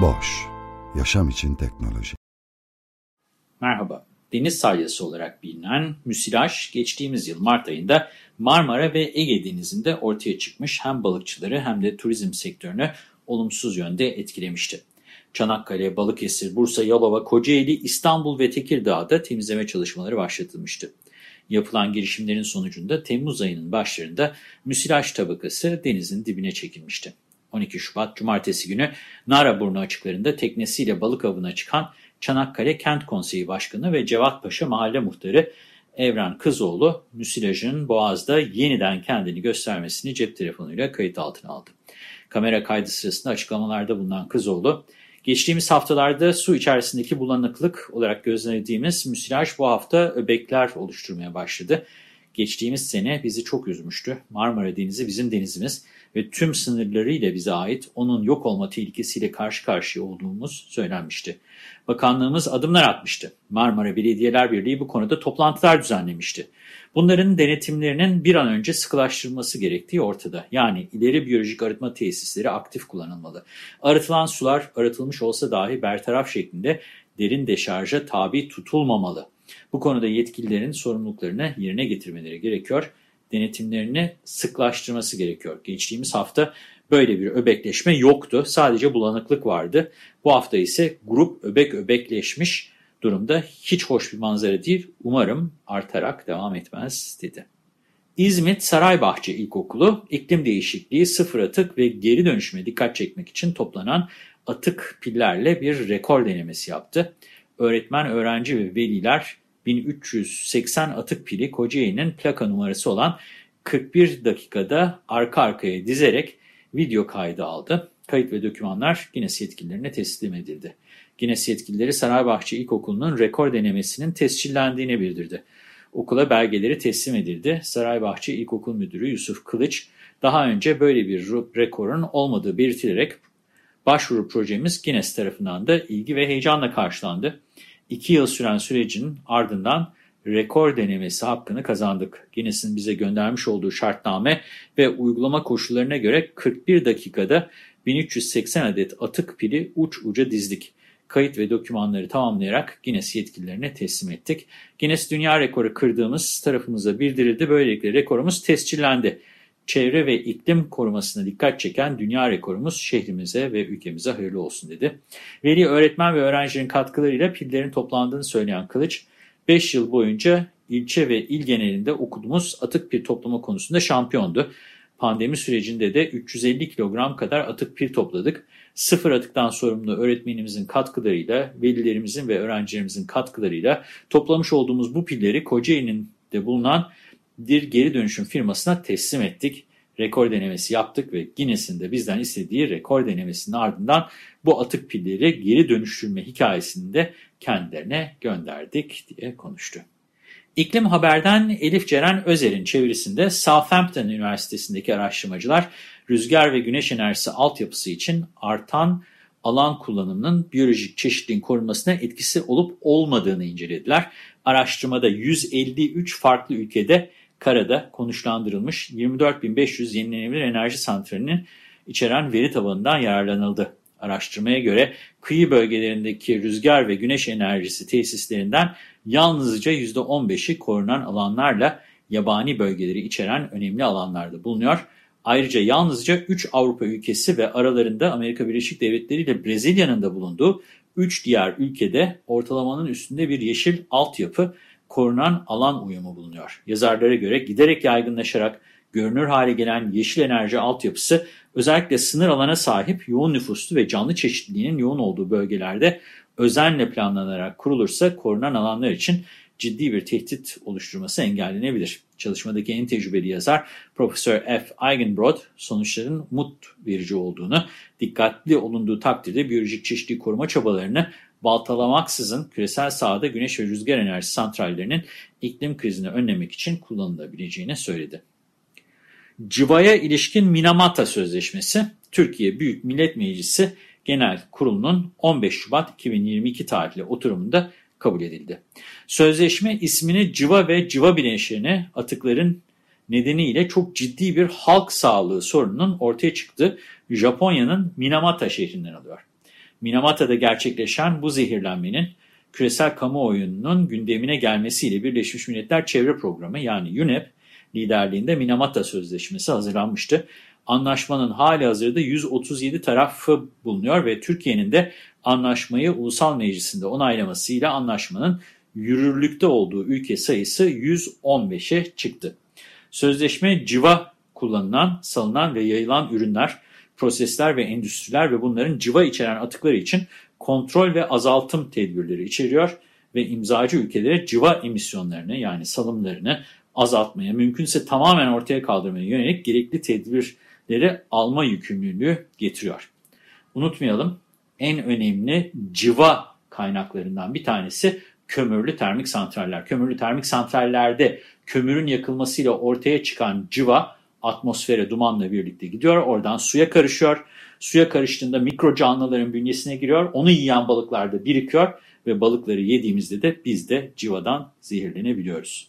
Boş, yaşam için teknoloji. Merhaba, deniz salyası olarak bilinen müsilaj geçtiğimiz yıl Mart ayında Marmara ve Ege denizinde ortaya çıkmış hem balıkçıları hem de turizm sektörünü olumsuz yönde etkilemişti. Çanakkale, Balıkesir, Bursa, Yalova, Kocaeli, İstanbul ve Tekirdağ'da temizleme çalışmaları başlatılmıştı. Yapılan girişimlerin sonucunda Temmuz ayının başlarında müsilaj tabakası denizin dibine çekilmişti. 12 Şubat Cumartesi günü Naraburnu açıklarında teknesiyle balık avına çıkan Çanakkale Kent Konseyi Başkanı ve Cevatpaşa Mahalle Muhtarı Evren Kızoğlu, müsilajın Boğaz'da yeniden kendini göstermesini cep telefonuyla kayıt altına aldı. Kamera kaydı sırasında açıklamalarda bulunan Kızoğlu, Geçtiğimiz haftalarda su içerisindeki bulanıklık olarak gözlediğimiz müsilaj bu hafta öbekler oluşturmaya başladı. Geçtiğimiz sene bizi çok üzmüştü. Marmara Denizi bizim denizimiz ve tüm sınırlarıyla bize ait onun yok olma tehlikesiyle karşı karşıya olduğumuz söylenmişti. Bakanlığımız adımlar atmıştı. Marmara Belediyeler Birliği bu konuda toplantılar düzenlemişti. Bunların denetimlerinin bir an önce sıkılaştırılması gerektiği ortada. Yani ileri biyolojik arıtma tesisleri aktif kullanılmalı. Arıtılan sular arıtılmış olsa dahi bertaraf şeklinde derin deşarja tabi tutulmamalı. Bu konuda yetkililerin sorumluluklarını yerine getirmeleri gerekiyor. Denetimlerini sıklaştırması gerekiyor. Geçtiğimiz hafta böyle bir öbekleşme yoktu. Sadece bulanıklık vardı. Bu hafta ise grup öbek öbekleşmiş durumda hiç hoş bir manzara değil. Umarım artarak devam etmez dedi. İzmit Saraybahçe İlkokulu iklim değişikliği, sıfır atık ve geri dönüşüme dikkat çekmek için toplanan atık pillerle bir rekor denemesi yaptı. Öğretmen, öğrenci ve veliler 1380 atık pili Kocaeli'nin plaka numarası olan 41 dakikada arka arkaya dizerek video kaydı aldı. Kayıt ve dokümanlar Guinness yetkililerine teslim edildi. Guinness yetkilileri Saraybahçe İlkokulu'nun rekor denemesinin tescillendiğini bildirdi. Okula belgeleri teslim edildi. Saraybahçe İlkokul Müdürü Yusuf Kılıç, daha önce böyle bir rekorun olmadığı belirtilerek başvuru projemiz Guinness tarafından da ilgi ve heyecanla karşılandı. İki yıl süren sürecin ardından rekor denemesi hakkını kazandık. Guinness'in bize göndermiş olduğu şartname ve uygulama koşullarına göre 41 dakikada 1380 adet atık pili uç uca dizdik kayıt ve dokümanları tamamlayarak Guinness yetkililerine teslim ettik. Guinness dünya rekoru kırdığımız tarafımıza bildirildi. Böylelikle rekorumuz tescillendi. Çevre ve iklim korumasına dikkat çeken dünya rekorumuz şehrimize ve ülkemize hayırlı olsun dedi. Veli, öğretmen ve öğrencilerin katkılarıyla pillerin toplandığını söyleyen Kılıç, 5 yıl boyunca ilçe ve il genelinde okuduğumuz atık pil toplama konusunda şampiyondu. Pandemi sürecinde de 350 kilogram kadar atık pil topladık. Sıfır atıktan sorumlu öğretmenimizin katkılarıyla, velilerimizin ve öğrencilerimizin katkılarıyla toplamış olduğumuz bu pilleri Kocaeli'nin de bulunan bir geri dönüşüm firmasına teslim ettik. Rekor denemesi yaptık ve Guinness'in de bizden istediği rekor denemesinin ardından bu atık pilleri geri dönüştürme hikayesini de kendilerine gönderdik diye konuştu. İklim Haber'den Elif Ceren Özer'in çevirisinde Southampton Üniversitesi'ndeki araştırmacılar rüzgar ve güneş enerjisi altyapısı için artan alan kullanımının biyolojik çeşitliliğin korunmasına etkisi olup olmadığını incelediler. Araştırmada 153 farklı ülkede karada konuşlandırılmış 24.500 yenilenebilir enerji santralinin içeren veri tabanından yararlanıldı. Araştırmaya göre kıyı bölgelerindeki rüzgar ve güneş enerjisi tesislerinden yalnızca %15'i korunan alanlarla yabani bölgeleri içeren önemli alanlarda bulunuyor. Ayrıca yalnızca 3 Avrupa ülkesi ve aralarında Amerika Birleşik Devletleri ile Brezilya'nın da bulunduğu 3 diğer ülkede ortalamanın üstünde bir yeşil altyapı korunan alan uyumu bulunuyor. Yazarlara göre giderek yaygınlaşarak görünür hale gelen yeşil enerji altyapısı özellikle sınır alana sahip yoğun nüfuslu ve canlı çeşitliliğinin yoğun olduğu bölgelerde özenle planlanarak kurulursa korunan alanlar için ciddi bir tehdit oluşturması engellenebilir. Çalışmadaki en tecrübeli yazar Profesör F. Eigenbrod sonuçların umut verici olduğunu, dikkatli olunduğu takdirde biyolojik çeşitliği koruma çabalarını baltalamaksızın küresel sahada güneş ve rüzgar enerji santrallerinin iklim krizini önlemek için kullanılabileceğini söyledi. Civa'ya ilişkin Minamata Sözleşmesi, Türkiye Büyük Millet Meclisi Genel Kurulu'nun 15 Şubat 2022 tarihli oturumunda kabul edildi. Sözleşme ismini civa ve civa bileşeni atıkların nedeniyle çok ciddi bir halk sağlığı sorununun ortaya çıktığı Japonya'nın Minamata şehrinden alıyor. Minamata'da gerçekleşen bu zehirlenmenin küresel kamuoyunun gündemine gelmesiyle Birleşmiş Milletler Çevre Programı yani UNEP liderliğinde Minamata Sözleşmesi hazırlanmıştı. Anlaşmanın hali hazırda 137 tarafı bulunuyor ve Türkiye'nin de anlaşmayı Ulusal Meclisi'nde onaylamasıyla anlaşmanın yürürlükte olduğu ülke sayısı 115'e çıktı. Sözleşme civa kullanılan, salınan ve yayılan ürünler, prosesler ve endüstriler ve bunların civa içeren atıkları için kontrol ve azaltım tedbirleri içeriyor ve imzacı ülkelere civa emisyonlarını yani salımlarını azaltmaya, mümkünse tamamen ortaya kaldırmaya yönelik gerekli tedbirleri alma yükümlülüğü getiriyor. Unutmayalım, en önemli civa kaynaklarından bir tanesi kömürlü termik santraller. Kömürlü termik santrallerde kömürün yakılmasıyla ortaya çıkan civa atmosfere dumanla birlikte gidiyor. Oradan suya karışıyor. Suya karıştığında mikro canlıların bünyesine giriyor. Onu yiyen balıklar da birikiyor ve balıkları yediğimizde de biz de civadan zehirlenebiliyoruz.